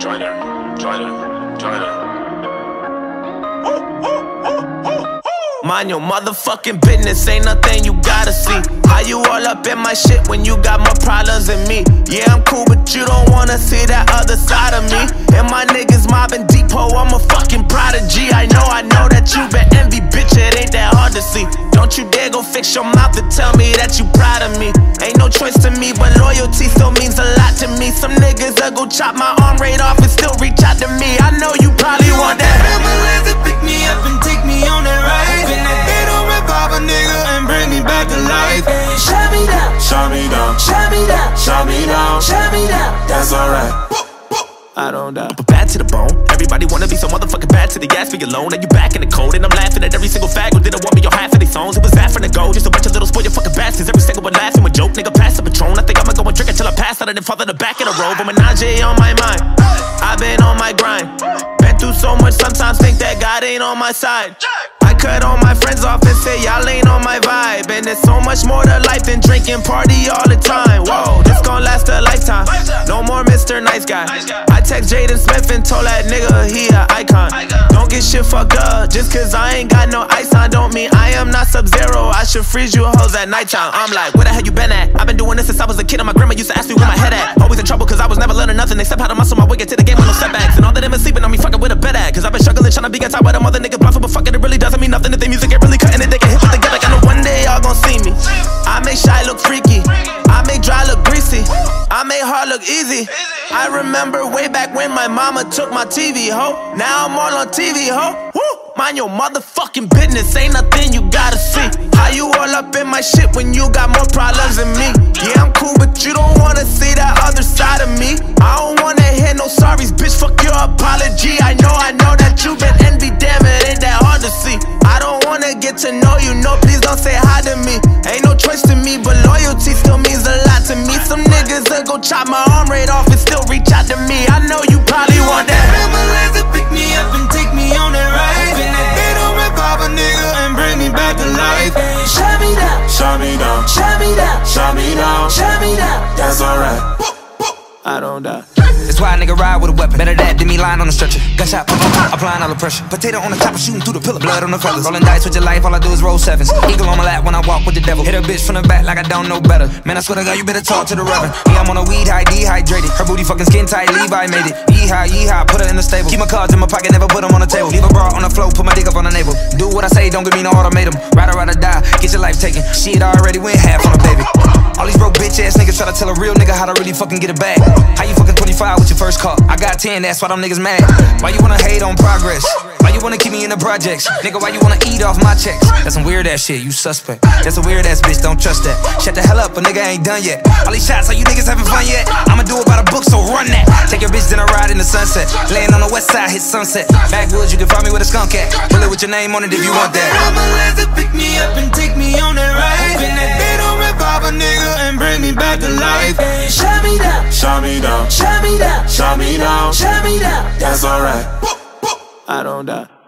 Joiner, joiner, joiner. Mind your motherfucking business, ain't nothing you gotta see. How you all up in my shit when you got more problems than me? Yeah, I'm cool, but you don't wanna see that other side of me. Don't you dare go fix your mouth to tell me that you proud of me. Ain't no choice to me, but loyalty still means a lot to me. Some niggas that go chop my arm right off and still reach out to me. I know you probably want that. Ambulance to pick me up and take me on that ride. Then that they don't revive a nigga and bring me back to life. Shut me down, Shut me down, shut me down, shut me down. shut me down. That's alright. I don't die. But bad to the bone. Everybody wanna be so motherfucking bad to the ass your alone. And you back in the cold. And I'm laughing at every single out fall in the back of the road. But menage on my mind. I've been on my grind. Been through so much, sometimes think that God ain't on my side. I cut all my friends off and say y'all ain't on my vibe. And there's so much more to life than drinking party all the time. Whoa, Mr. Nice Guy. I text Jaden Smith and told that nigga he a icon. Don't get shit fucked up. Just cause I ain't got no ice on, don't mean I am not Sub Zero. I should freeze you hoes at nighttime. I'm like, where the hell you been at? I've been doing this since I was a kid, and my grandma used to ask me where my head at. Always in trouble cause I was never learning nothing except how to muscle my way into the game with no setbacks. And all of them is sleeping on me fucking with a bed at. Cause I've been struggling trying to be on top of them other niggas bluffing, but fuck it, it really doesn't mean nothing if they music ain't really cutting it. They can hit it together. I know one day y'all gon' see me. I make shy look freaky. I make dry look greasy. I make hard look easy. I remember way back when my mama took my TV, ho. Now I'm all on TV, ho. Mind your motherfucking business, ain't nothing you gotta see. How you all up in my shit when you got more problems than me? Yeah, I'm cool, but you don't wanna see that other side of me. I don't wanna hear no sorries, bitch. Fuck your apology. I know, I know that you've been envy, damn it, ain't that hard to see. I don't wanna get to know you, no, please don't say hi to me. Niggas that go chop my arm right off and still reach out to me. I know you probably want that. Ambulance to pick me up and take me on that ride. Then that they don't revive a nigga and bring me back to life. Shut me down, Shut me down, shut me down, shut me down. shut me down. That's alright. I don't die. That's why a nigga ride with a weapon. Better that than me lying on the stretcher. Gunshot, applying all the pressure. Potato on the top, of shooting through the pillar. Blood on the feathers. Rolling dice with your life, all I do is roll sevens. Eagle on my lap when I walk with the devil. Hit a bitch from the back like I don't know better. Man, I swear to God, you better talk to the reverend. Yeah, I'm on a weed high, dehydrated. Her booty fucking skin tight, Levi made it. Yeehaw, yeehaw, put her in the stable. Keep my cards in my pocket, never put them on the table. Leave a bra on the floor, put my dick up on the navel. Do what I say, don't give me no ultimatum. Ride or ride or die, get your life taken. Shit already went half on a baby. All these broke bitch ass niggas try to tell a real nigga how to really fucking get it back. How you fucking 25 with your first car? I got 10, that's why them niggas mad. Why you wanna hate on progress? Why you wanna keep me in the projects? Nigga, why you wanna eat off my checks? That's some weird ass shit, you suspect. That's a weird ass bitch, don't trust that. Shut the hell up, a nigga ain't done yet. All these shots, are you niggas having fun yet? I'ma do it by the book, so run that. Take your bitch, then I ride in the sunset. Laying on the west side, hit sunset. Backwoods, you can find me with a skunk at. Bullet with your name on it if you want that. Ambulance to pick me up and take me on that ride. Then that they don't revive a nigga and bring me back to life. Shut me down, Shut me down, shut me down, shut me down. shut me down. That's alright. I don't die.